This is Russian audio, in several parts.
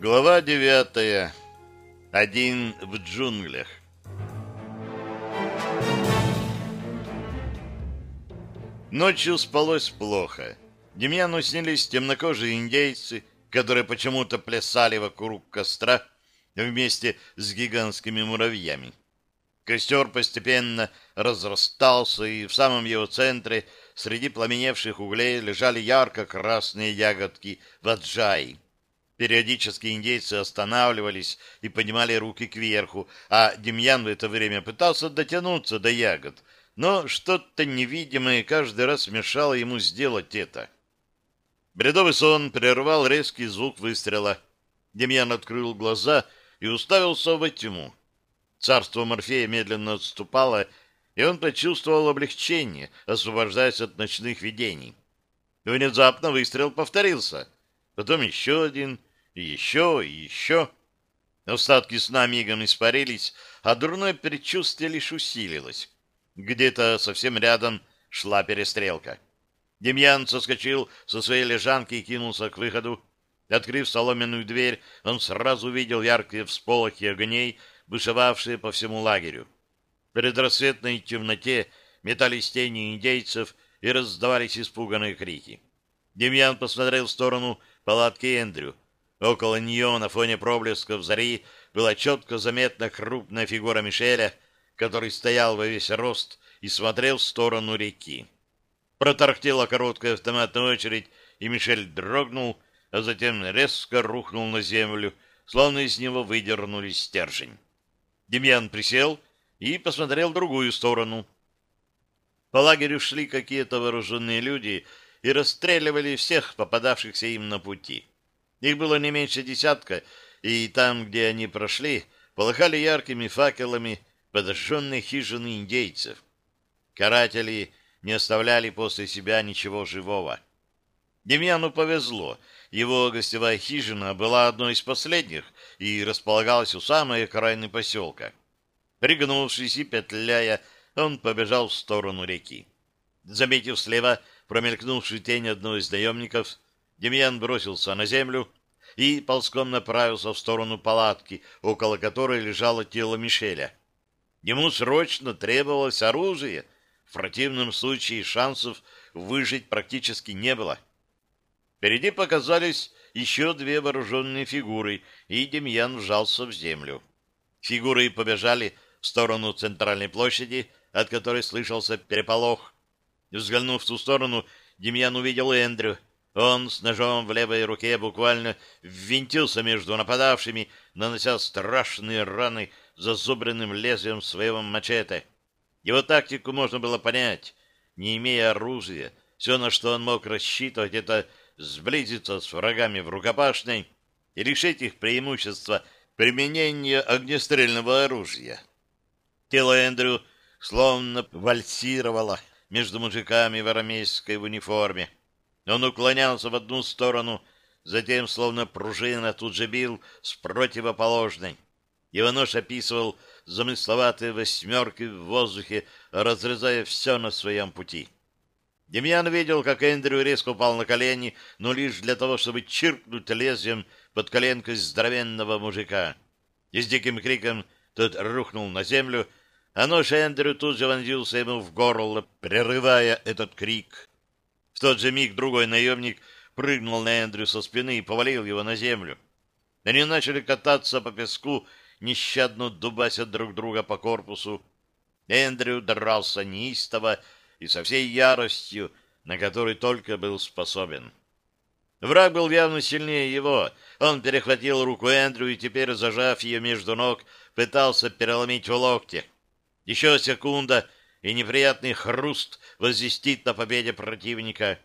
Глава девятая. Один в джунглях. Ночью спалось плохо. Демьяну снились темнокожие индейцы, которые почему-то плясали вокруг костра вместе с гигантскими муравьями. Костер постепенно разрастался, и в самом его центре среди пламеневших углей лежали ярко-красные ягодки ваджаи. Периодически индейцы останавливались и поднимали руки кверху, а Демьян в это время пытался дотянуться до ягод, но что-то невидимое каждый раз мешало ему сделать это. Бредовый сон прервал резкий звук выстрела. Демьян открыл глаза и уставился во тьму. Царство Морфея медленно отступало, и он почувствовал облегчение, освобождаясь от ночных видений. Внезапно выстрел повторился. Потом еще один, и еще, и еще. Остатки сна мигом испарились, а дурное предчувствие лишь усилилось. Где-то совсем рядом шла перестрелка. Демьян соскочил со своей лежанки и кинулся к выходу. Открыв соломенную дверь, он сразу увидел яркие всполохи огней, бушевавшие по всему лагерю. В предрассветной темноте метались тени индейцев и раздавались испуганные крики. Демьян посмотрел в сторону палатки Эндрю. Около нее на фоне проблесков зари была четко заметна крупная фигура Мишеля, который стоял во весь рост и смотрел в сторону реки. Протарахтела короткая автоматная очередь, и Мишель дрогнул, а затем резко рухнул на землю, словно из него выдернули стержень. Демьян присел и посмотрел в другую сторону. По лагерю шли какие-то вооруженные люди и расстреливали всех попадавшихся им на пути. Их было не меньше десятка, и там, где они прошли, полыхали яркими факелами подожженные хижины индейцев. Каратели не оставляли после себя ничего живого. Демьяну повезло. Его гостевая хижина была одной из последних и располагалась у самой окраины поселка. Пригнувшись и петляя, он побежал в сторону реки. Заметив слева промелькнувшую тень одного из наемников, Демьян бросился на землю и ползком направился в сторону палатки, около которой лежало тело Мишеля. Ему срочно требовалось оружие, в противном случае шансов выжить практически не было. Впереди показались еще две вооруженные фигуры, и Демьян вжался в землю. Фигуры побежали в сторону центральной площади, от которой слышался переполох. Взглянув в ту сторону, Демьян увидел Эндрю. Он с ножом в левой руке буквально ввинтился между нападавшими, нанося страшные раны зазубренным лезвием своего мачете. Его тактику можно было понять. Не имея оружия, все, на что он мог рассчитывать, это сблизиться с врагами в рукопашной и лишить их преимущества применения огнестрельного оружия. Тело Эндрю словно вальсировало между мужиками в армейской униформе. Он уклонялся в одну сторону, затем, словно пружина, тут же бил с противоположной. Его нож описывал замысловатые восьмерки в воздухе, разрезая все на своем пути. Демьян видел, как Эндрю резко упал на колени, но лишь для того, чтобы чиркнуть лезвием под коленкой здоровенного мужика. И с диким криком тот рухнул на землю, а нож Эндрю тут же вонзился ему в горло, прерывая этот крик. Тот же миг другой наемник прыгнул на Эндрю со спины и повалил его на землю. Они начали кататься по песку, нещадно дубася друг друга по корпусу. Эндрю дрался неистово и со всей яростью, на которой только был способен. Враг был явно сильнее его. Он перехватил руку Эндрю и теперь, зажав ее между ног, пытался переломить в локте. Еще секунда, и неприятный хруст возвестит на победе противника.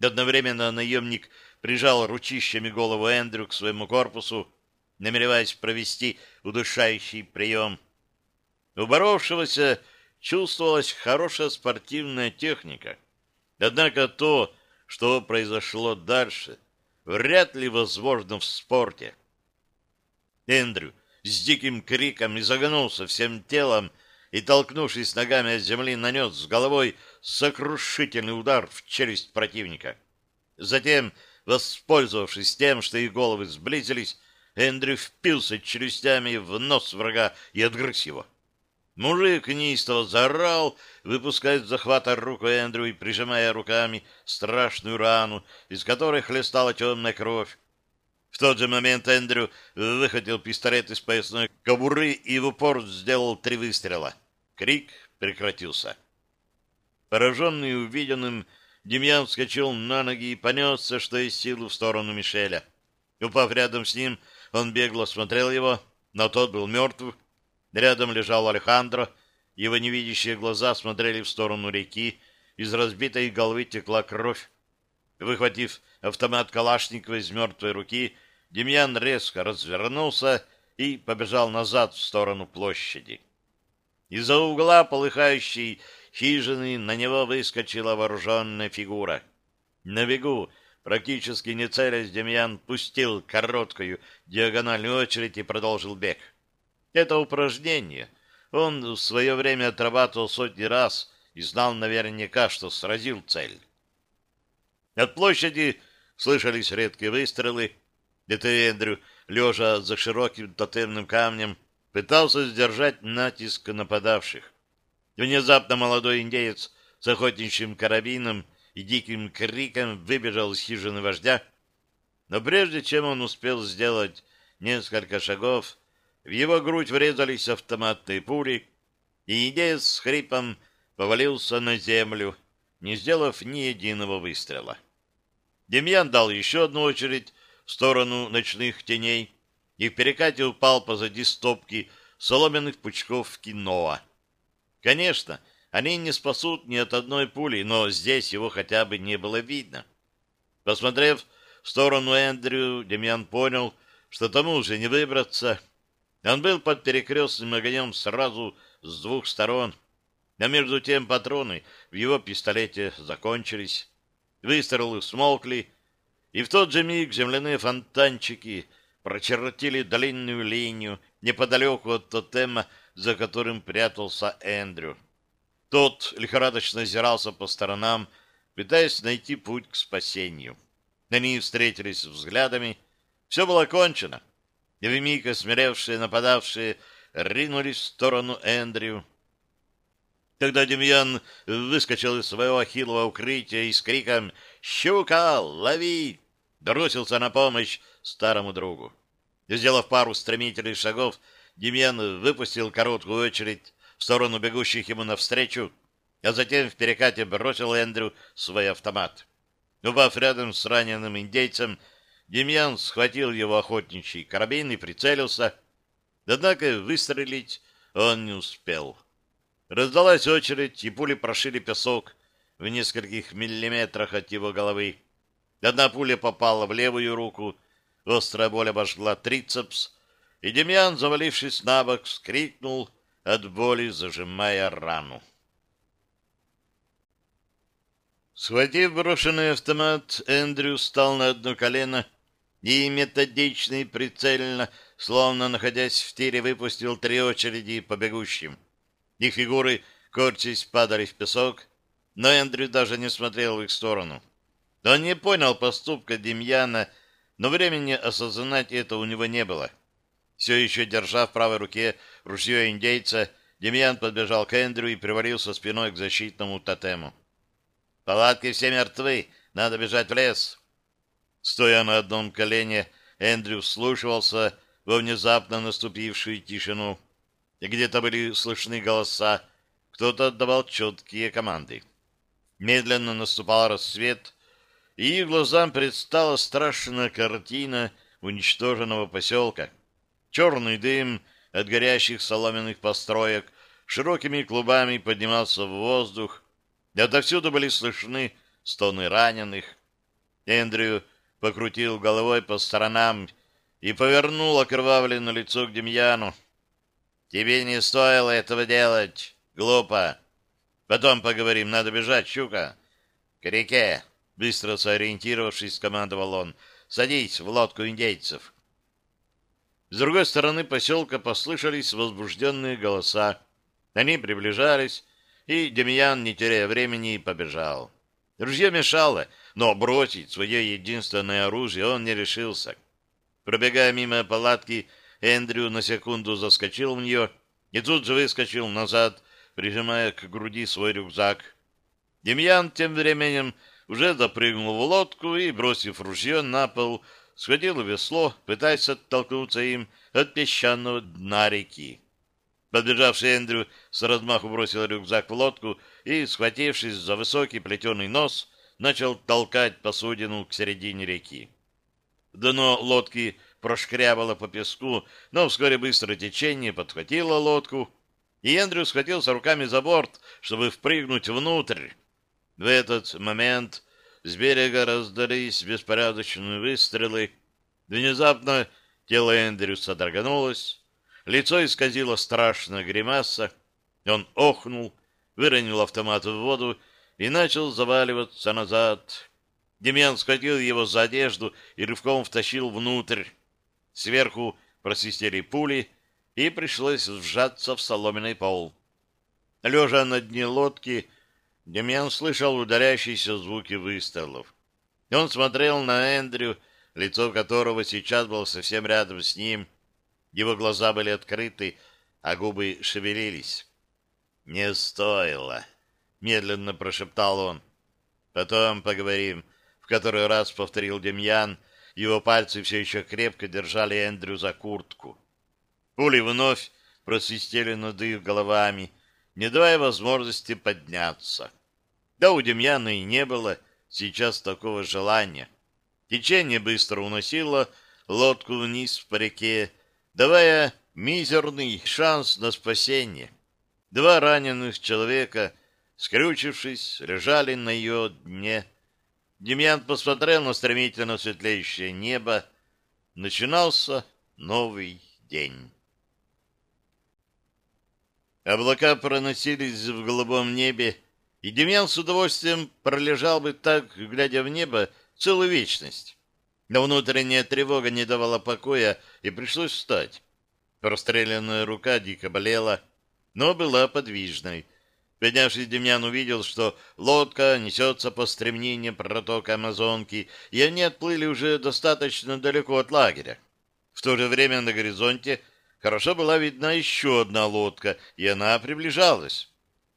Одновременно наемник прижал ручищами голову Эндрю к своему корпусу, намереваясь провести удушающий прием. У боровшегося чувствовалась хорошая спортивная техника. Однако то, что произошло дальше, вряд ли возможно в спорте. Эндрю с диким криком изогнулся всем телом и, толкнувшись ногами от земли, нанес с головой сокрушительный удар в челюсть противника. Затем, воспользовавшись тем, что их головы сблизились, Эндрю впился челюстями в нос врага и отгрыз его. Мужик неистово заорал, выпуская из захвата руку Эндрю и прижимая руками страшную рану, из которой хлестала темная кровь. В тот же момент Эндрю выхватил пистолет из поясной кобуры и в упор сделал три выстрела. Крик прекратился. Пораженный увиденным, Демьян вскочил на ноги и понесся, что из силы, в сторону Мишеля. Упав рядом с ним, он бегло смотрел его, но тот был мертв. Рядом лежал Алехандро, его невидящие глаза смотрели в сторону реки, из разбитой головы текла кровь. Выхватив автомат Калашникова из мертвой руки, Демьян резко развернулся и побежал назад в сторону площади. Из-за угла полыхающей хижины на него выскочила вооруженная фигура. На бегу, практически не целясь, Демьян пустил короткую диагональную очередь и продолжил бег. Это упражнение он в свое время отрабатывал сотни раз и знал наверняка, что сразил цель. От площади слышались редкие выстрелы. Это Эндрю, лежа за широким тотемным камнем, пытался сдержать натиск нападавших. Внезапно молодой индеец с охотничьим карабином и диким криком выбежал из хижины вождя, но прежде чем он успел сделать несколько шагов, в его грудь врезались автоматные пули, и индеец с хрипом повалился на землю, не сделав ни единого выстрела. Демьян дал еще одну очередь в сторону ночных теней и в перекате упал позади стопки соломенных пучков киноа. Конечно, они не спасут ни от одной пули, но здесь его хотя бы не было видно. Посмотрев в сторону Эндрю, Демьян понял, что тому уже не выбраться. Он был под перекрестным огнем сразу с двух сторон, а между тем патроны в его пистолете закончились. Выстрелы смолкли, и в тот же миг земляные фонтанчики прочертили длинную линию неподалеку от тотема, за которым прятался Эндрю. Тот лихорадочно озирался по сторонам, пытаясь найти путь к спасению. Они встретились взглядами. Все было кончено. И вмиг осмелевшие нападавшие ринулись в сторону Эндрю. Тогда Демьян выскочил из своего ахиллова укрытия и с криком «Щука, лови!» бросился на помощь старому другу. Сделав пару стремительных шагов, Демьян выпустил короткую очередь в сторону бегущих ему навстречу, а затем в перекате бросил Эндрю свой автомат. Упав рядом с раненым индейцем, Демьян схватил его охотничий карабин и прицелился. Однако выстрелить он не успел. Раздалась очередь, и пули прошили песок в нескольких миллиметрах от его головы. Одна пуля попала в левую руку, острая боль обожгла трицепс, и Демьян, завалившись на бок, вскрикнул от боли, зажимая рану. Схватив брошенный автомат, Эндрю встал на одно колено и методично и прицельно, словно находясь в тире, выпустил три очереди по бегущим. Их фигуры, корчась, падали в песок, но Эндрю даже не смотрел в их сторону. Он не понял поступка Демьяна, но времени осознать это у него не было. Все еще держа в правой руке ружье индейца, Демьян подбежал к Эндрю и привалился спиной к защитному тотему. «Палатки все мертвы, надо бежать в лес». Стоя на одном колене, Эндрю слушался во внезапно наступившую тишину. Где-то были слышны голоса, кто-то отдавал четкие команды. Медленно наступал рассвет, и их глазам предстала страшная картина уничтоженного поселка — Черный дым от горящих соломенных построек широкими клубами поднимался в воздух, отовсюду были слышны стоны раненых. Эндрю покрутил головой по сторонам и повернул окровавленное лицо к Демьяну. «Тебе не стоило этого делать, глупо. Потом поговорим, надо бежать, щука. К реке!» Быстро сориентировавшись, скомандовал он. «Садись в лодку индейцев». С другой стороны поселка послышались возбужденные голоса. Они приближались, и Демьян, не теряя времени, побежал. Ружье мешало, но бросить свое единственное оружие он не решился. Пробегая мимо палатки, Эндрю на секунду заскочил в нее и тут же выскочил назад, прижимая к груди свой рюкзак. Демьян тем временем уже запрыгнул в лодку и, бросив ружье на пол, схватил весло, пытаясь оттолкнуться им от песчаного дна реки. Подбежавший Эндрю с размаху бросил рюкзак в лодку и, схватившись за высокий плетеный нос, начал толкать посудину к середине реки. Дно лодки прошкрябало по песку, но вскоре быстрое течение подхватило лодку, и Эндрю схватился руками за борт, чтобы впрыгнуть внутрь. В этот момент с берега раздались беспорядочные выстрелы. Внезапно тело Эндрю содрогнулось, лицо исказило страшная гримаса, он охнул, выронил автомат в воду и начал заваливаться назад. Демьян схватил его за одежду и рывком втащил внутрь. Сверху просвистели пули, и пришлось вжаться в соломенный пол. Лежа на дне лодки, Демьян слышал ударяющиеся звуки выстрелов. Он смотрел на Эндрю, лицо которого сейчас было совсем рядом с ним. Его глаза были открыты, а губы шевелились. «Не стоило», — медленно прошептал он. «Потом поговорим», — в который раз повторил Демьян. Его пальцы все еще крепко держали Эндрю за куртку. Пули вновь просвистели над их головами, не давая возможности подняться. Да у Демьяна и не было сейчас такого желания. Течение быстро уносило лодку вниз по реке, давая мизерный шанс на спасение. Два раненых человека, скрючившись, лежали на ее дне. Демьян посмотрел на стремительно светлеющее небо. Начинался новый день. Облака проносились в голубом небе, и Демьян с удовольствием пролежал бы так, глядя в небо, целую вечность. Но внутренняя тревога не давала покоя, и пришлось встать. Простреленная рука дико болела, но была подвижной. Поднявшись, Демьян увидел, что лодка несется по стремнению протока Амазонки, и они отплыли уже достаточно далеко от лагеря. В то же время на горизонте хорошо была видна еще одна лодка, и она приближалась.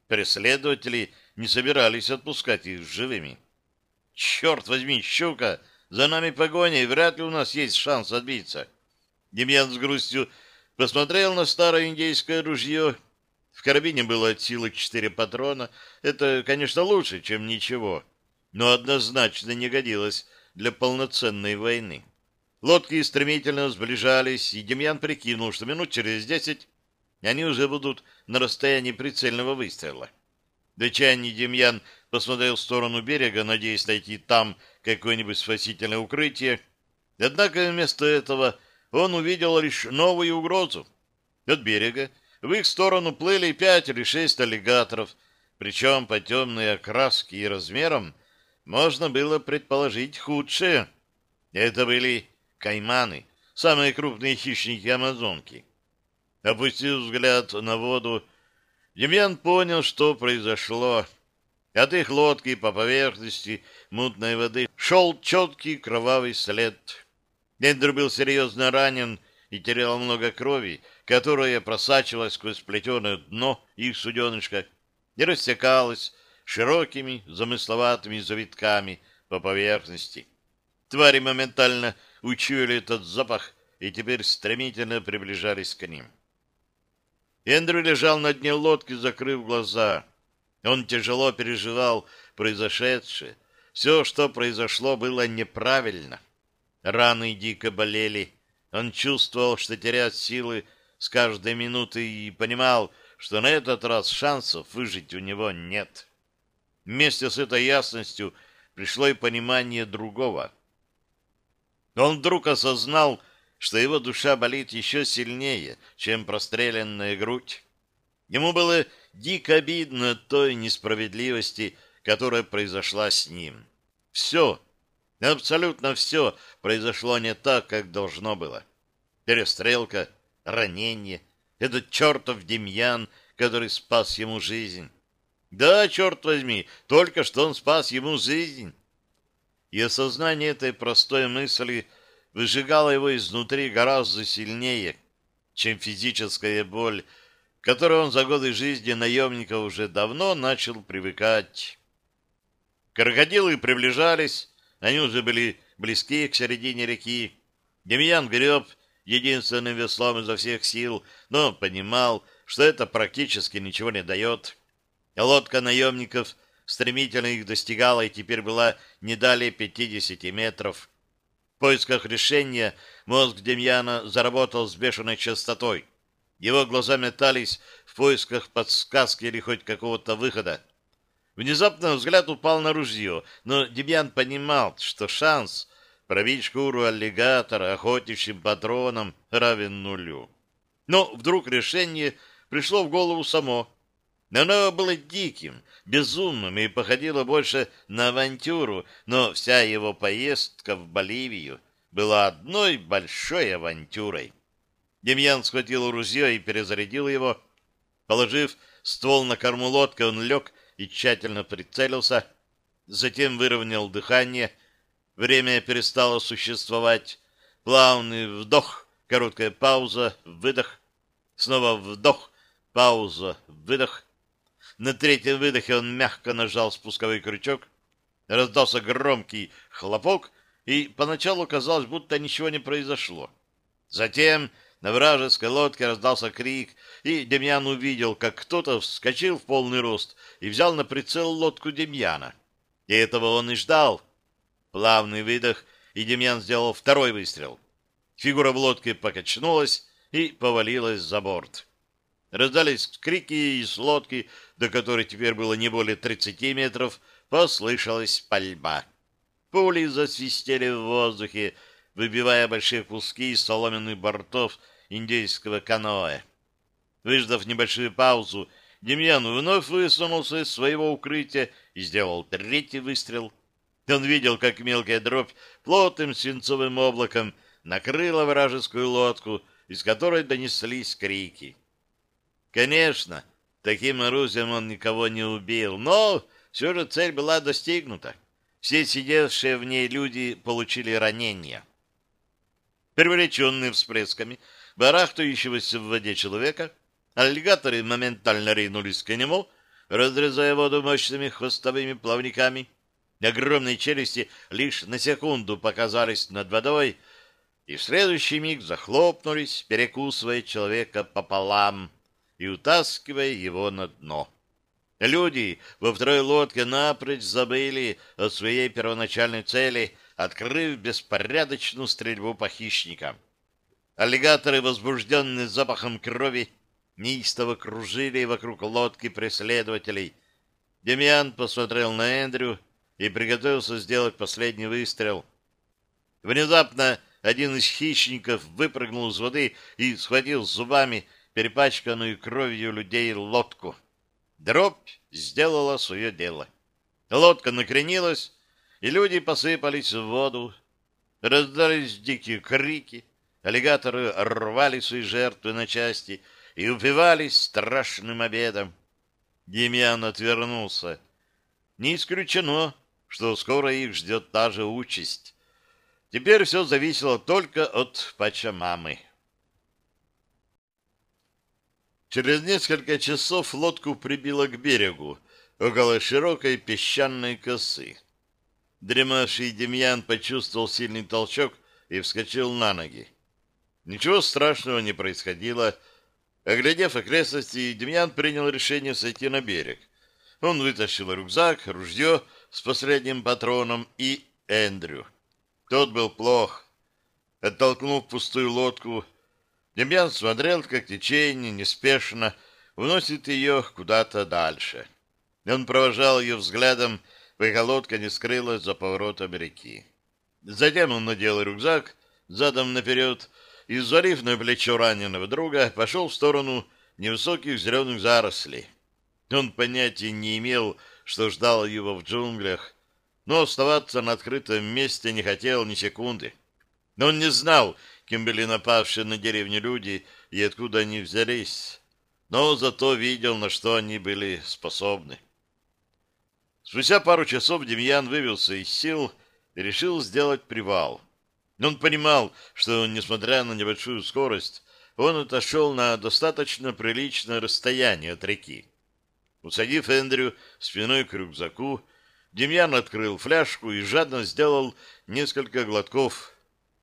Преследователи не собирались отпускать их живыми. «Черт возьми, щука! За нами погоня, и вряд ли у нас есть шанс отбиться!» Демьян с грустью посмотрел на старое индейское ружье в карабине было от силы четыре патрона. Это, конечно, лучше, чем ничего, но однозначно не годилось для полноценной войны. Лодки стремительно сближались, и Демьян прикинул, что минут через десять они уже будут на расстоянии прицельного выстрела. В отчаянии Демьян посмотрел в сторону берега, надеясь найти там какое-нибудь спасительное укрытие. Однако вместо этого он увидел лишь новую угрозу. От берега в их сторону плыли пять или шесть аллигаторов, причем по темной окраске и размерам можно было предположить худшее. Это были кайманы, самые крупные хищники Амазонки. Опустив взгляд на воду, Демьян понял, что произошло. От их лодки по поверхности мутной воды шел четкий кровавый след. Эндрю был серьезно ранен и терял много крови, которая просачивалась сквозь плетеное дно их суденышка и растекалась широкими замысловатыми завитками по поверхности. Твари моментально учуяли этот запах и теперь стремительно приближались к ним. Эндрю лежал на дне лодки, закрыв глаза. Он тяжело переживал произошедшее. Все, что произошло, было неправильно. Раны дико болели. Он чувствовал, что теряет силы с каждой минутой и понимал, что на этот раз шансов выжить у него нет. Вместе с этой ясностью пришло и понимание другого. Он вдруг осознал, что его душа болит еще сильнее, чем простреленная грудь. Ему было дико обидно той несправедливости, которая произошла с ним. Все, абсолютно все произошло не так, как должно было. Перестрелка — ранение, этот чертов Демьян, который спас ему жизнь. Да, черт возьми, только что он спас ему жизнь. И осознание этой простой мысли выжигала его изнутри гораздо сильнее, чем физическая боль, к которой он за годы жизни наемника уже давно начал привыкать. Крокодилы приближались, они уже были близки к середине реки. Демьян греб единственным веслом изо всех сил, но понимал, что это практически ничего не дает. Лодка наемников стремительно их достигала и теперь была не далее 50 метров. В поисках решения мозг Демьяна заработал с бешеной частотой. Его глаза метались в поисках подсказки или хоть какого-то выхода. Внезапно взгляд упал на ружье, но Демьян понимал, что шанс пробить шкуру аллигатора охотничьим патроном равен нулю. Но вдруг решение пришло в голову само. Оно было диким, безумным и походило больше на авантюру, но вся его поездка в Боливию была одной большой авантюрой. Демьян схватил ружье и перезарядил его. Положив ствол на корму лодки, он лег и тщательно прицелился, затем выровнял дыхание. Время перестало существовать. Плавный вдох, короткая пауза, выдох, снова вдох, пауза, выдох. На третьем выдохе он мягко нажал спусковой крючок. Раздался громкий хлопок, и поначалу казалось, будто ничего не произошло. Затем на вражеской лодке раздался крик, и Демьян увидел, как кто-то вскочил в полный рост и взял на прицел лодку Демьяна. И этого он и ждал. Плавный выдох, и Демьян сделал второй выстрел. Фигура в лодке покачнулась и повалилась за борт. Раздались крики из лодки, до которой теперь было не более 30 метров, послышалась пальба. Пули засвистели в воздухе, выбивая большие куски из соломенных бортов индейского каноэ. Выждав небольшую паузу, Демьян вновь высунулся из своего укрытия и сделал третий выстрел. Он видел, как мелкая дробь плотным свинцовым облаком накрыла вражескую лодку, из которой донеслись крики. Конечно, таким оружием он никого не убил, но все же цель была достигнута. Все сидевшие в ней люди получили ранения. Привлеченные всплесками барахтающегося в воде человека, аллигаторы моментально ринулись к нему, разрезая воду мощными хвостовыми плавниками. Огромные челюсти лишь на секунду показались над водой, и в следующий миг захлопнулись, перекусывая человека пополам и утаскивая его на дно. Люди во второй лодке напрочь забыли о своей первоначальной цели, открыв беспорядочную стрельбу по хищникам. Аллигаторы, возбужденные запахом крови, неистово кружили вокруг лодки преследователей. Демьян посмотрел на Эндрю и приготовился сделать последний выстрел. Внезапно один из хищников выпрыгнул из воды и схватил зубами перепачканную кровью людей лодку. Дробь сделала свое дело. Лодка накренилась, и люди посыпались в воду. Раздались дикие крики, Аллигаторы рвали свои жертвы на части и упивались страшным обедом. Демьян отвернулся. Не исключено, что скоро их ждет та же участь. Теперь все зависело только от Пачамамы. Через несколько часов лодку прибило к берегу, около широкой песчаной косы. Дремавший Демьян почувствовал сильный толчок и вскочил на ноги. Ничего страшного не происходило. Оглядев окрестности, Демьян принял решение сойти на берег. Он вытащил рюкзак, ружье с последним патроном и Эндрю. Тот был плох. Оттолкнув пустую лодку, Демьян смотрел, как течение неспешно уносит ее куда-то дальше. Он провожал ее взглядом, пока лодка не скрылась за поворотом реки. Затем он надел рюкзак задом наперед и, взвалив на плечо раненого друга, пошел в сторону невысоких зеленых зарослей. Он понятия не имел, что ждал его в джунглях, но оставаться на открытом месте не хотел ни секунды. Но он не знал, кем были напавшие на деревню люди и откуда они взялись, но зато видел, на что они были способны. Спустя пару часов Демьян вывелся из сил и решил сделать привал. Он понимал, что, несмотря на небольшую скорость, он отошел на достаточно приличное расстояние от реки. Усадив Эндрю спиной к рюкзаку, Демьян открыл фляжку и жадно сделал несколько глотков.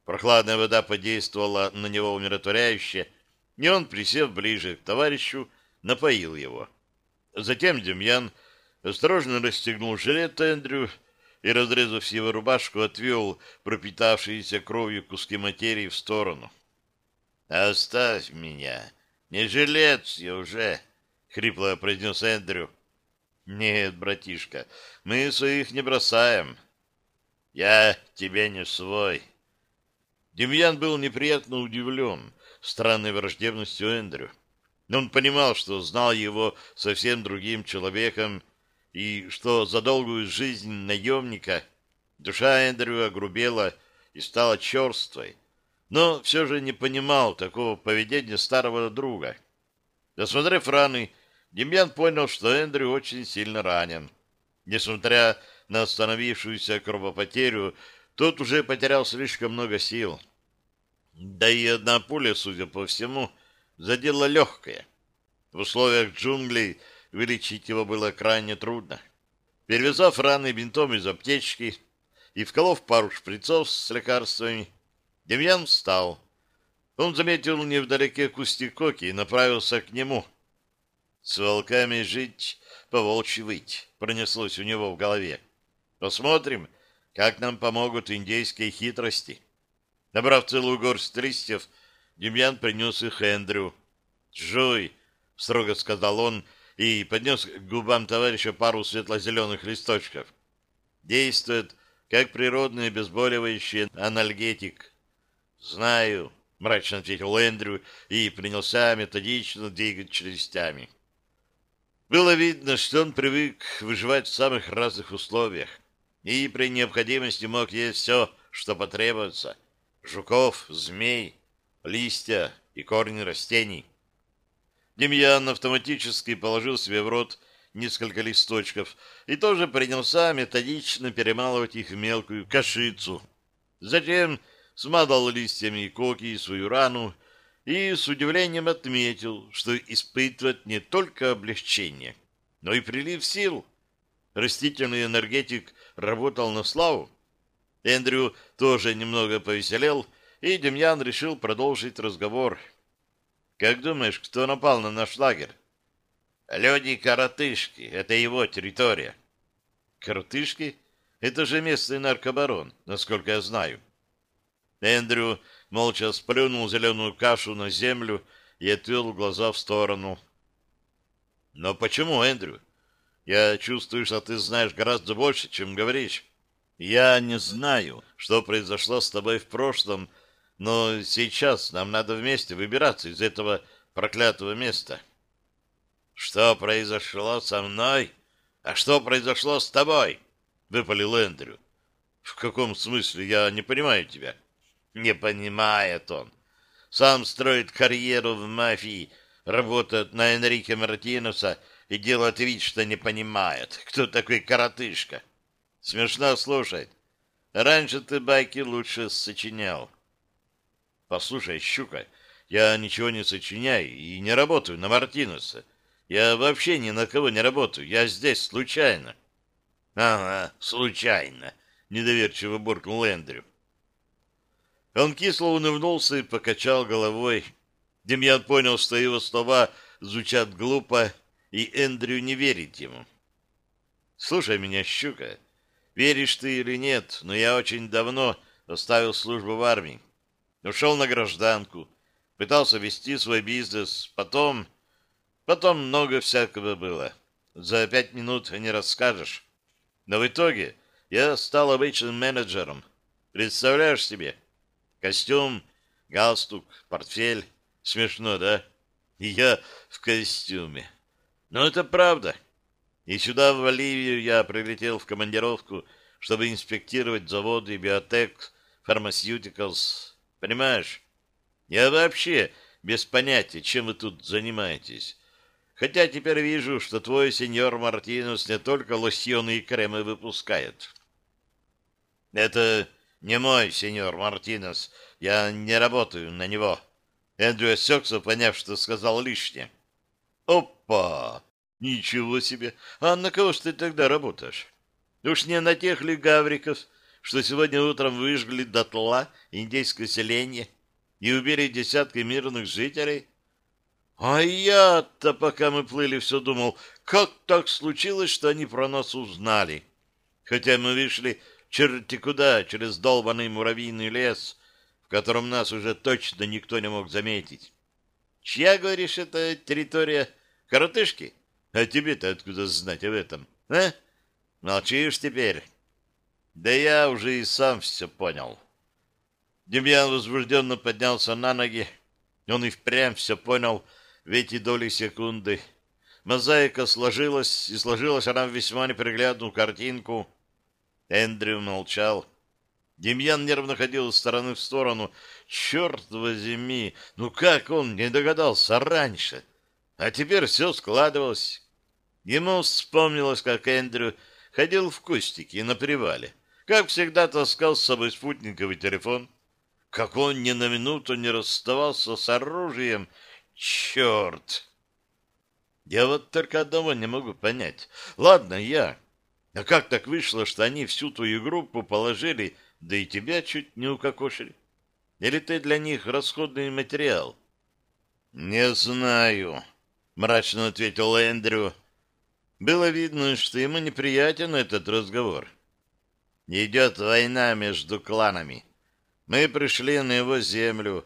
Прохладная вода подействовала на него умиротворяюще, и он, присев ближе к товарищу, напоил его. Затем Демьян осторожно расстегнул жилет Эндрю и, разрезав его рубашку, отвел пропитавшиеся кровью куски материи в сторону. «Оставь меня! Не жилец я уже!» — хрипло произнес Эндрю. «Нет, братишка, мы своих не бросаем. Я тебе не свой». Демьян был неприятно удивлен странной враждебностью Эндрю. Он понимал, что знал его совсем другим человеком, и что за долгую жизнь наемника душа Эндрю огрубела и стала черствой, но все же не понимал такого поведения старого друга. Досмотрев раны, Демьян понял, что Эндрю очень сильно ранен. Несмотря на остановившуюся кровопотерю, тот уже потерял слишком много сил. Да и одна пуля, судя по всему, задела легкое. В условиях джунглей вылечить его было крайне трудно. Перевязав раны бинтом из аптечки и вколов пару шприцов с лекарствами, Демьян встал. Он заметил невдалеке кустик коки и направился к нему — с волками жить, по волчьи выть, пронеслось у него в голове. Посмотрим, как нам помогут индейские хитрости. Набрав целую горсть листьев, Демьян принес их Эндрю. «Жуй!» — строго сказал он и поднес к губам товарища пару светло-зеленых листочков. «Действует, как природный обезболивающий анальгетик». «Знаю», — мрачно ответил Эндрю и принялся методично двигать челюстями. Было видно, что он привык выживать в самых разных условиях и при необходимости мог есть все, что потребуется. Жуков, змей, листья и корни растений. Демьян автоматически положил себе в рот несколько листочков и тоже принялся методично перемалывать их в мелкую кашицу. Затем смазал листьями коки свою рану и с удивлением отметил, что испытывает не только облегчение, но и прилив сил. Растительный энергетик работал на славу. Эндрю тоже немного повеселел, и Демьян решил продолжить разговор. «Как думаешь, кто напал на наш лагерь?» «Люди-коротышки. Это его территория». «Коротышки? Это же местный наркобарон, насколько я знаю». Эндрю молча сплюнул зеленую кашу на землю и отвел глаза в сторону. «Но почему, Эндрю? Я чувствую, что ты знаешь гораздо больше, чем говоришь. Я не знаю, что произошло с тобой в прошлом, но сейчас нам надо вместе выбираться из этого проклятого места». «Что произошло со мной? А что произошло с тобой?» — выпалил Эндрю. «В каком смысле? Я не понимаю тебя». Не понимает он. Сам строит карьеру в мафии, работает на Энрике Мартинуса и делает вид, что не понимает, кто такой коротышка. Смешно слушать. Раньше ты байки лучше сочинял. Послушай, щука, я ничего не сочиняю и не работаю на Мартинуса. Я вообще ни на кого не работаю. Я здесь случайно. — Ага, случайно, — недоверчиво буркнул Эндрю. Он кисло унывнулся и покачал головой. Демьян понял, что его слова звучат глупо, и Эндрю не верит ему. «Слушай меня, щука, веришь ты или нет, но я очень давно оставил службу в армии. Ушел на гражданку, пытался вести свой бизнес, потом... Потом много всякого было. За пять минут не расскажешь. Но в итоге я стал обычным менеджером. Представляешь себе?» Костюм, галстук, портфель. Смешно, да? И я в костюме. Но это правда. И сюда, в Боливию, я прилетел в командировку, чтобы инспектировать заводы биотек, фармасьютикалс. Понимаешь? Я вообще без понятия, чем вы тут занимаетесь. Хотя теперь вижу, что твой сеньор Мартинус не только лосьоны и кремы выпускает. Это Не мой, сеньор Мартинес. Я не работаю на него. Эндрю осекся, поняв, что сказал лишнее. Опа! Ничего себе! А на кого ж ты тогда работаешь? Уж не на тех ли гавриков, что сегодня утром выжгли дотла индейское селение и убили десятки мирных жителей? А я-то, пока мы плыли, все думал, как так случилось, что они про нас узнали. Хотя мы вышли черти куда, через долбанный муравьиный лес, в котором нас уже точно никто не мог заметить. Чья, говоришь, это территория? Коротышки? А тебе-то откуда знать об этом, а? Молчишь теперь? Да я уже и сам все понял. Демьян возбужденно поднялся на ноги. Он и впрямь все понял — в эти доли секунды. Мозаика сложилась, и сложилась она в весьма неприглядную картинку. Эндрю молчал. Демьян нервно ходил из стороны в сторону. Черт возьми, ну как он не догадался раньше? А теперь все складывалось. Ему вспомнилось, как Эндрю ходил в кустики на привале. Как всегда таскал с собой спутниковый телефон. Как он ни на минуту не расставался с оружием Черт! Я вот только одного не могу понять. Ладно, я. А как так вышло, что они всю твою группу положили, да и тебя чуть не укокошили? Или ты для них расходный материал? Не знаю, мрачно ответил Эндрю. Было видно, что ему неприятен этот разговор. Идет война между кланами. Мы пришли на его землю,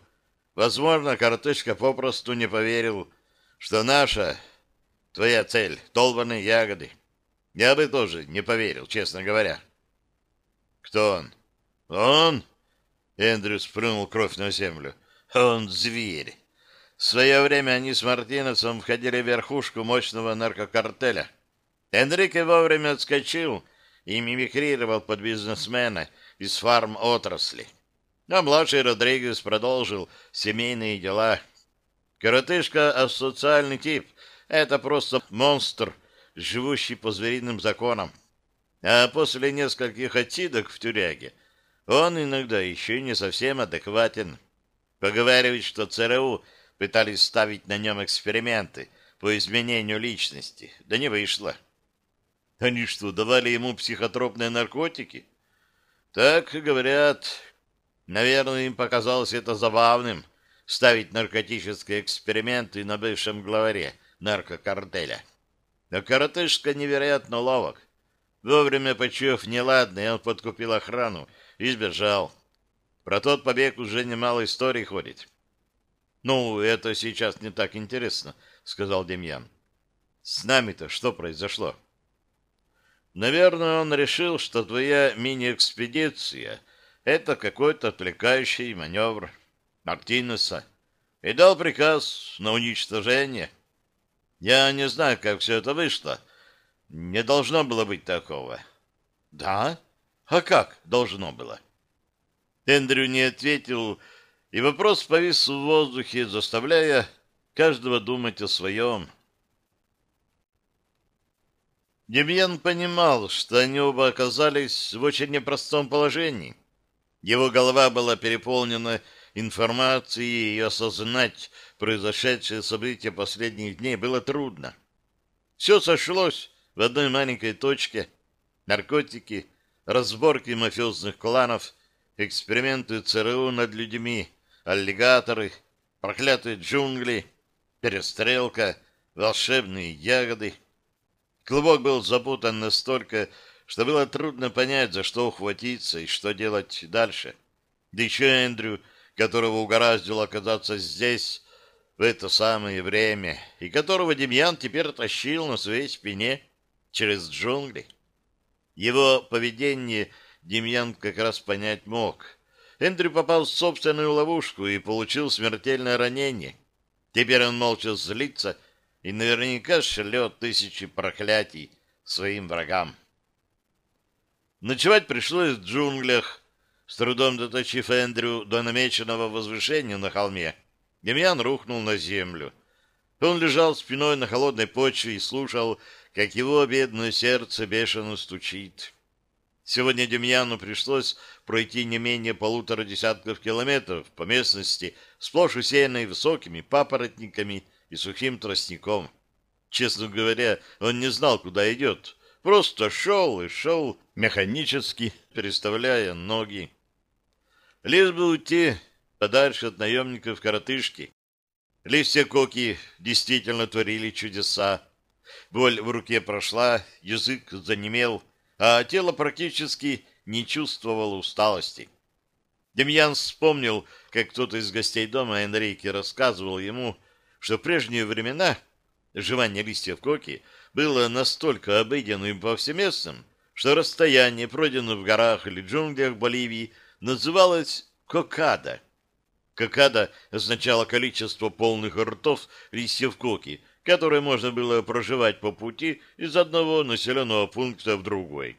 Возможно, коротышка попросту не поверил, что наша, твоя цель — долбанные ягоды. Я бы тоже не поверил, честно говоря. Кто он? Он? Эндрю сплюнул кровь на землю. Он зверь. В свое время они с Мартинесом входили в верхушку мощного наркокартеля. Энрике вовремя отскочил и мимикрировал под бизнесмена из фарм-отрасли. А младший Родригес продолжил семейные дела. Коротышка — асоциальный тип. Это просто монстр, живущий по звериным законам. А после нескольких отсидок в тюряге он иногда еще не совсем адекватен. Поговаривает, что ЦРУ пытались ставить на нем эксперименты по изменению личности. Да не вышло. Они что, давали ему психотропные наркотики? Так говорят, Наверное, им показалось это забавным — ставить наркотические эксперименты на бывшем главаре наркокартеля. Но коротышка невероятно ловок. Вовремя почуяв неладное, он подкупил охрану и сбежал. Про тот побег уже немало историй ходит. — Ну, это сейчас не так интересно, — сказал Демьян. — С нами-то что произошло? — Наверное, он решил, что твоя мини-экспедиция — это какой-то отвлекающий маневр Мартинеса и дал приказ на уничтожение. Я не знаю, как все это вышло. Не должно было быть такого. Да? А как должно было? Эндрю не ответил, и вопрос повис в воздухе, заставляя каждого думать о своем. Демьян понимал, что они оба оказались в очень непростом положении. Его голова была переполнена информацией, и осознать произошедшие события последних дней было трудно. Все сошлось в одной маленькой точке. Наркотики, разборки мафиозных кланов, эксперименты ЦРУ над людьми, аллигаторы, проклятые джунгли, перестрелка, волшебные ягоды. Клубок был запутан настолько, что было трудно понять, за что ухватиться и что делать дальше. Да еще Эндрю, которого угораздило оказаться здесь в это самое время, и которого Демьян теперь тащил на своей спине через джунгли. Его поведение Демьян как раз понять мог. Эндрю попал в собственную ловушку и получил смертельное ранение. Теперь он молча злится и наверняка шлет тысячи проклятий своим врагам. Ночевать пришлось в джунглях. С трудом доточив Эндрю до намеченного возвышения на холме, Демьян рухнул на землю. Он лежал спиной на холодной почве и слушал, как его бедное сердце бешено стучит. Сегодня Демьяну пришлось пройти не менее полутора десятков километров по местности, сплошь усеянной высокими папоротниками и сухим тростником. Честно говоря, он не знал, куда идет. Просто шел и шел, механически переставляя ноги. Лишь бы уйти подальше от наемников-коротышки. Листья коки действительно творили чудеса. Боль в руке прошла, язык занемел, а тело практически не чувствовало усталости. Демьян вспомнил, как кто-то из гостей дома Энрике рассказывал ему, что в прежние времена жевание листьев коки было настолько обыденным и повсеместным, что расстояние, пройденное в горах или джунглях Боливии, называлось кокада. Кокада означало количество полных ртов листьев коки – которое можно было проживать по пути из одного населенного пункта в другой.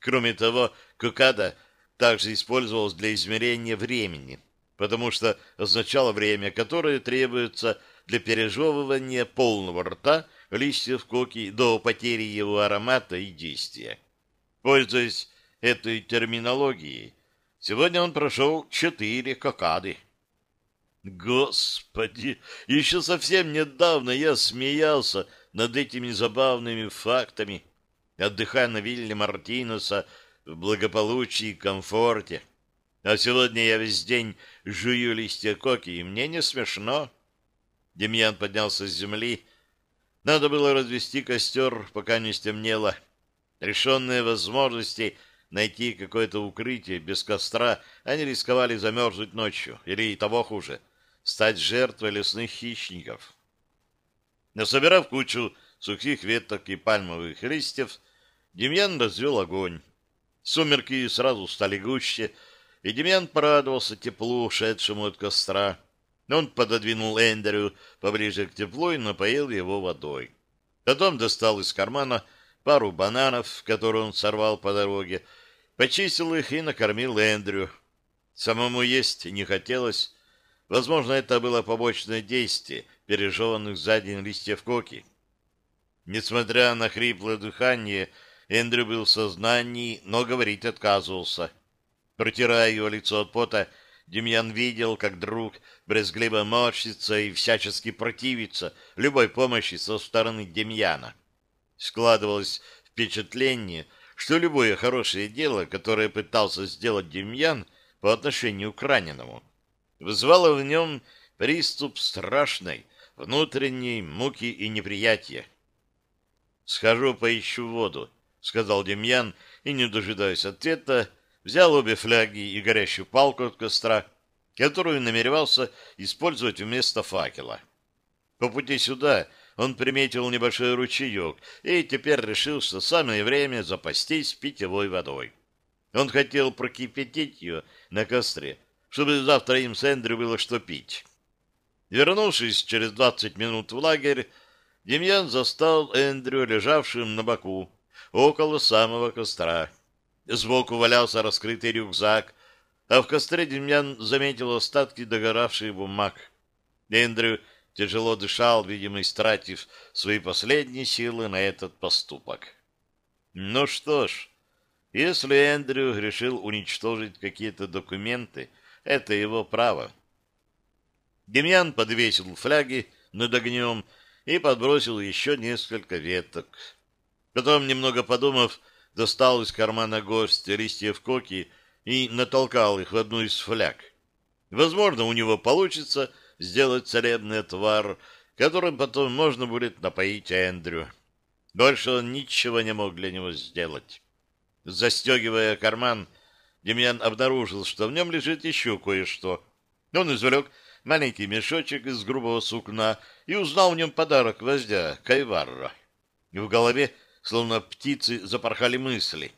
Кроме того, кукада также использовалась для измерения времени, потому что означало время, которое требуется для пережевывания полного рта листьев коки до потери его аромата и действия. Пользуясь этой терминологией, сегодня он прошел четыре кокады. Господи, еще совсем недавно я смеялся над этими забавными фактами, отдыхая на вилле Мартинеса в благополучии и комфорте. А сегодня я весь день жую листья коки, и мне не смешно. Демьян поднялся с земли. Надо было развести костер, пока не стемнело. Решенные возможности найти какое-то укрытие без костра, они рисковали замерзнуть ночью, или того хуже — стать жертвой лесных хищников. Насобирав кучу сухих веток и пальмовых листьев, Демьян развел огонь. Сумерки сразу стали гуще, и Демьян порадовался теплу, шедшему от костра. Он пододвинул Эндрю поближе к теплу и напоил его водой. Потом достал из кармана пару бананов, которые он сорвал по дороге, почистил их и накормил Эндрю. Самому есть не хотелось, Возможно, это было побочное действие пережеванных за день листьев коки. Несмотря на хриплое дыхание, Эндрю был в сознании, но говорить отказывался. Протирая его лицо от пота, Демьян видел, как друг брезгливо морщится и всячески противится любой помощи со стороны Демьяна. Складывалось впечатление, что любое хорошее дело, которое пытался сделать Демьян по отношению к раненому, вызвало в нем приступ страшной внутренней муки и неприятия. «Схожу, поищу воду», — сказал Демьян, и, не дожидаясь ответа, взял обе фляги и горящую палку от костра, которую намеревался использовать вместо факела. По пути сюда он приметил небольшой ручеек и теперь решил, что самое время запастись питьевой водой. Он хотел прокипятить ее на костре, чтобы завтра им с Эндрю было что пить. Вернувшись через двадцать минут в лагерь, Демьян застал Эндрю лежавшим на боку, около самого костра. Сбоку валялся раскрытый рюкзак, а в костре Демьян заметил остатки догоравших бумаг. Эндрю тяжело дышал, видимо, истратив свои последние силы на этот поступок. Ну что ж, если Эндрю решил уничтожить какие-то документы, это его право. Демьян подвесил фляги над огнем и подбросил еще несколько веток. Потом, немного подумав, достал из кармана горсть листьев коки и натолкал их в одну из фляг. Возможно, у него получится сделать целебный отвар, которым потом можно будет напоить Эндрю. Больше он ничего не мог для него сделать. Застегивая карман, Демьян обнаружил, что в нем лежит еще кое-что. Он извлек маленький мешочек из грубого сукна и узнал в нем подарок вождя Кайварра. В голове, словно птицы, запорхали мысли.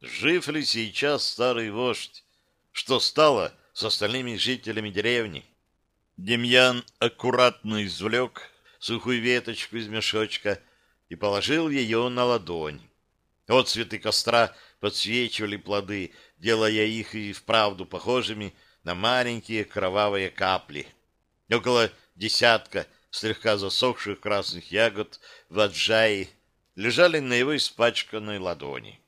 Жив ли сейчас старый вождь? Что стало с остальными жителями деревни? Демьян аккуратно извлек сухую веточку из мешочка и положил ее на ладонь. Цветы костра подсвечивали плоды, делая их и вправду похожими на маленькие кровавые капли. Около десятка слегка засохших красных ягод в аджаи лежали на его испачканной ладони.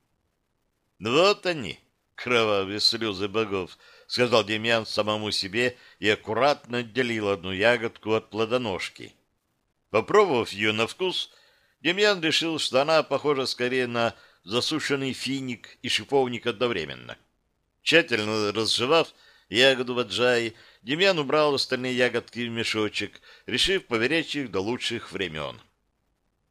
Вот они, кровавые слезы богов, сказал Демьян самому себе и аккуратно отделил одну ягодку от плодоножки. Попробовав ее на вкус, Демьян решил, что она похожа скорее на засушенный финик и шиповник одновременно. Тщательно разжевав ягоду ваджаи, Демьян убрал остальные ягодки в мешочек, решив поверечь их до лучших времен.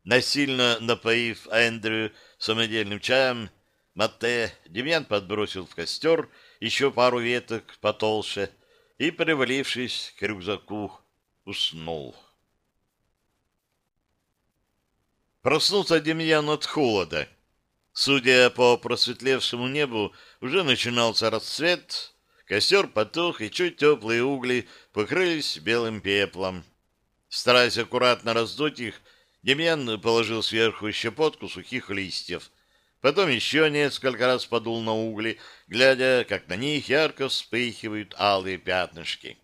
Насильно напоив Эндрю самодельным чаем, Матте Демьян подбросил в костер еще пару веток потолще и, привалившись к рюкзаку, уснул. Проснулся Демьян от холода. Судя по просветлевшему небу, уже начинался рассвет, костер потух, и чуть теплые угли покрылись белым пеплом. Стараясь аккуратно раздуть их, Демьян положил сверху щепотку сухих листьев. Потом еще несколько раз подул на угли, глядя, как на них ярко вспыхивают алые пятнышки.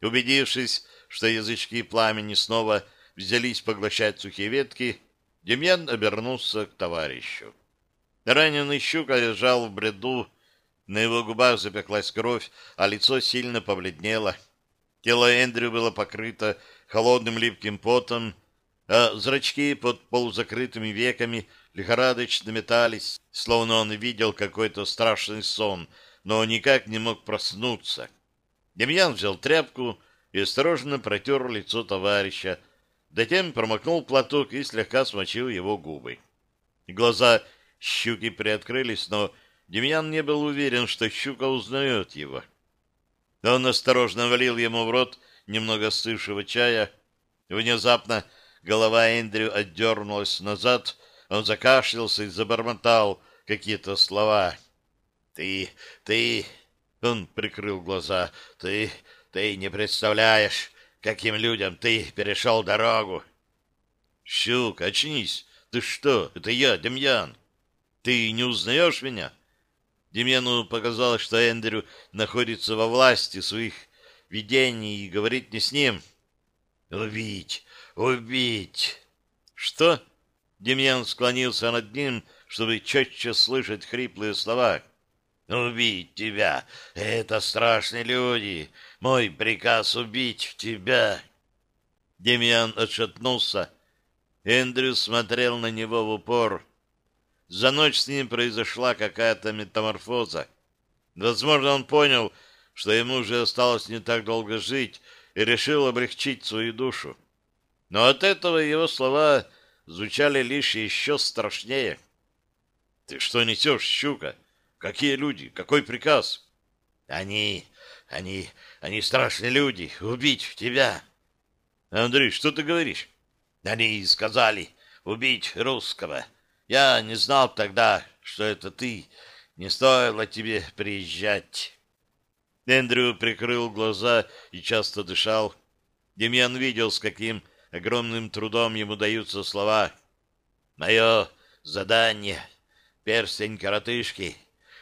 Убедившись, что язычки пламени снова взялись поглощать сухие ветки, Демьян обернулся к товарищу. Раненый щука лежал в бреду, на его губах запеклась кровь, а лицо сильно побледнело. Тело Эндрю было покрыто холодным липким потом, а зрачки под полузакрытыми веками лихорадочно метались, словно он видел какой-то страшный сон, но никак не мог проснуться. Демьян взял тряпку и осторожно протер лицо товарища, затем промокнул платок и слегка смочил его губы. Глаза щуки приоткрылись, но Демьян не был уверен, что щука узнает его. Он осторожно валил ему в рот немного остывшего чая. Внезапно Голова Эндрю отдернулась назад, он закашлялся и забормотал какие-то слова. «Ты, ты...» — он прикрыл глаза. «Ты, ты не представляешь, каким людям ты перешел дорогу!» «Щук, очнись! Ты что? Это я, Демьян! Ты не узнаешь меня?» Демьяну показалось, что Эндрю находится во власти своих видений и говорит не с ним. «Убить! Убить! Что? Демьян склонился над ним, чтобы четче слышать хриплые слова. Убить тебя! Это страшные люди! Мой приказ убить тебя! Демьян отшатнулся. Эндрю смотрел на него в упор. За ночь с ним произошла какая-то метаморфоза. Возможно, он понял, что ему уже осталось не так долго жить, и решил облегчить свою душу. Но от этого его слова звучали лишь еще страшнее. «Ты что несешь, щука? Какие люди? Какой приказ?» «Они... они... они страшные люди. Убить тебя!» «Андрей, что ты говоришь?» «Они сказали убить русского. Я не знал тогда, что это ты. Не стоило тебе приезжать». Эндрю прикрыл глаза и часто дышал. Демьян видел, с каким огромным трудом ему даются слова. «Мое задание — перстень коротышки,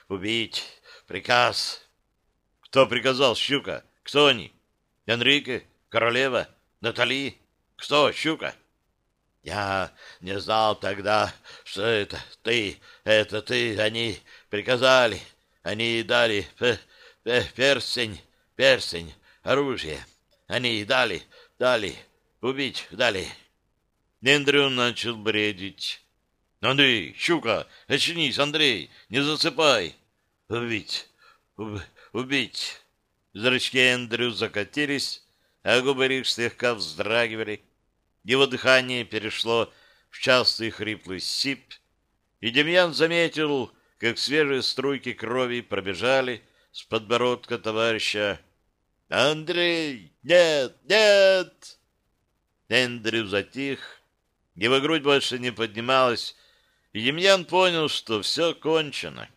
убить, приказ». «Кто приказал, Щука? Кто они? Энрике? Королева? Натали? Кто, Щука?» «Я не знал тогда, что это ты, это ты, они приказали, они дали перстень, перстень, оружие, они дали, дали, Убить дали. Эндрю начал бредить. Андрей, щука, очнись, Андрей, не засыпай. Убить, уб, убить. Зрачки Эндрю закатились, а губы лишь слегка вздрагивали. Его дыхание перешло в частый хриплый сип, и Демьян заметил, как свежие струйки крови пробежали с подбородка товарища. «Андрей! Нет! Нет!» Эндрю затих, его грудь больше не поднималась, и Демьян понял, что все кончено.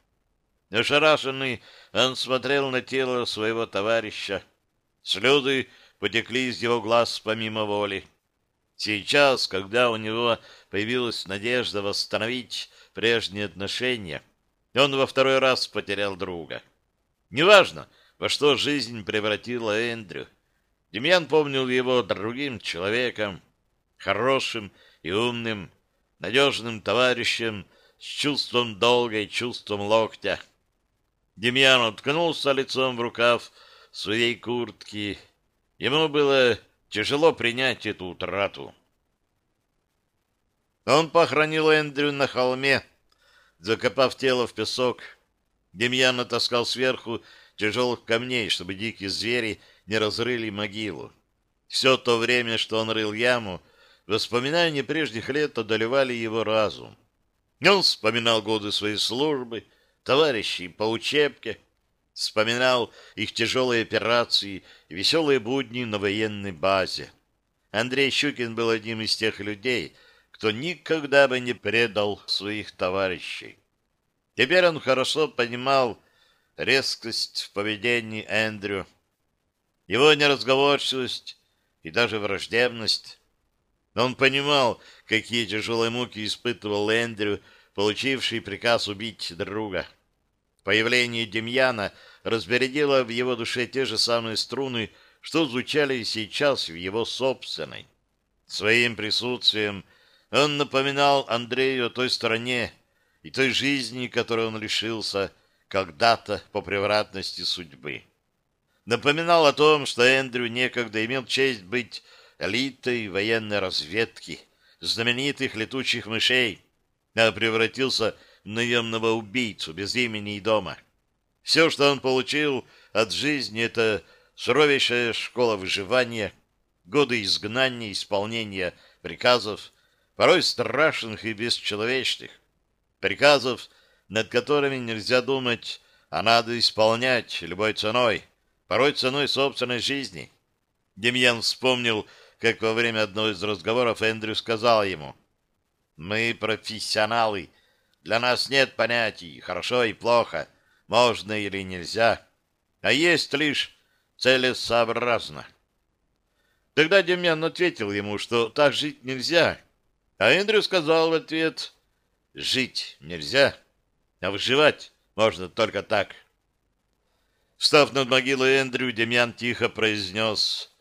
Ошарашенный, он смотрел на тело своего товарища. Слезы потекли из его глаз помимо воли. Сейчас, когда у него появилась надежда восстановить прежние отношения, он во второй раз потерял друга. Неважно, во что жизнь превратила Эндрю. Демьян помнил его другим человеком, хорошим и умным, надежным товарищем, с чувством долга и чувством локтя. Демьян уткнулся лицом в рукав своей куртки. Ему было тяжело принять эту утрату. Он похоронил Эндрю на холме, закопав тело в песок. Демьян натаскал сверху тяжелых камней, чтобы дикие звери не разрыли могилу. Все то время, что он рыл яму, воспоминания прежних лет одолевали его разум. Он вспоминал годы своей службы, товарищей по учебке, вспоминал их тяжелые операции и веселые будни на военной базе. Андрей Щукин был одним из тех людей, кто никогда бы не предал своих товарищей. Теперь он хорошо понимал резкость в поведении Эндрю, его неразговорчивость и даже враждебность. Он понимал, какие тяжелые муки испытывал Эндрю, получивший приказ убить друга. Появление Демьяна разбередило в его душе те же самые струны, что звучали сейчас в его собственной. Своим присутствием он напоминал Андрею о той стороне и той жизни, которой он лишился когда-то по превратности судьбы. Напоминал о том, что Эндрю некогда имел честь быть элитой военной разведки, знаменитых летучих мышей, а превратился в наемного убийцу без имени и дома. Все, что он получил от жизни, это суровейшая школа выживания, годы изгнания, исполнения приказов, порой страшных и бесчеловечных, приказов, над которыми нельзя думать, а надо исполнять любой ценой, порой ценой собственной жизни. Демьян вспомнил, как во время одного из разговоров Эндрю сказал ему, «Мы профессионалы, для нас нет понятий «хорошо» и «плохо», можно или нельзя, а есть лишь целесообразно. Тогда Демьян ответил ему, что так жить нельзя, а Эндрю сказал в ответ, жить нельзя, а выживать можно только так. Встав над могилой Эндрю, Демьян тихо произнес,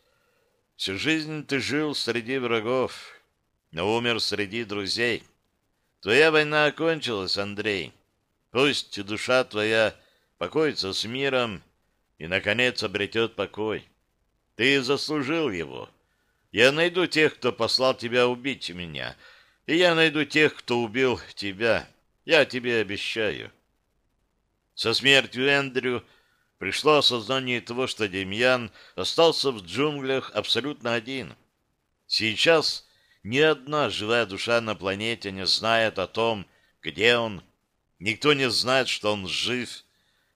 «Всю жизнь ты жил среди врагов, но умер среди друзей. Твоя война окончилась, Андрей». Пусть душа твоя покоится с миром и, наконец, обретет покой. Ты заслужил его. Я найду тех, кто послал тебя убить меня, и я найду тех, кто убил тебя. Я тебе обещаю. Со смертью Эндрю пришло осознание того, что Демьян остался в джунглях абсолютно один. Сейчас ни одна живая душа на планете не знает о том, где он, Никто не знает, что он жив.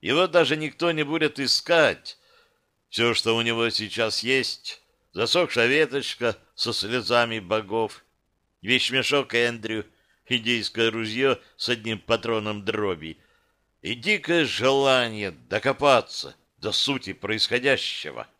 Его даже никто не будет искать. Все, что у него сейчас есть, засохшая веточка со слезами богов, вещмешок Эндрю, индейское ружье с одним патроном дроби и дикое желание докопаться до сути происходящего —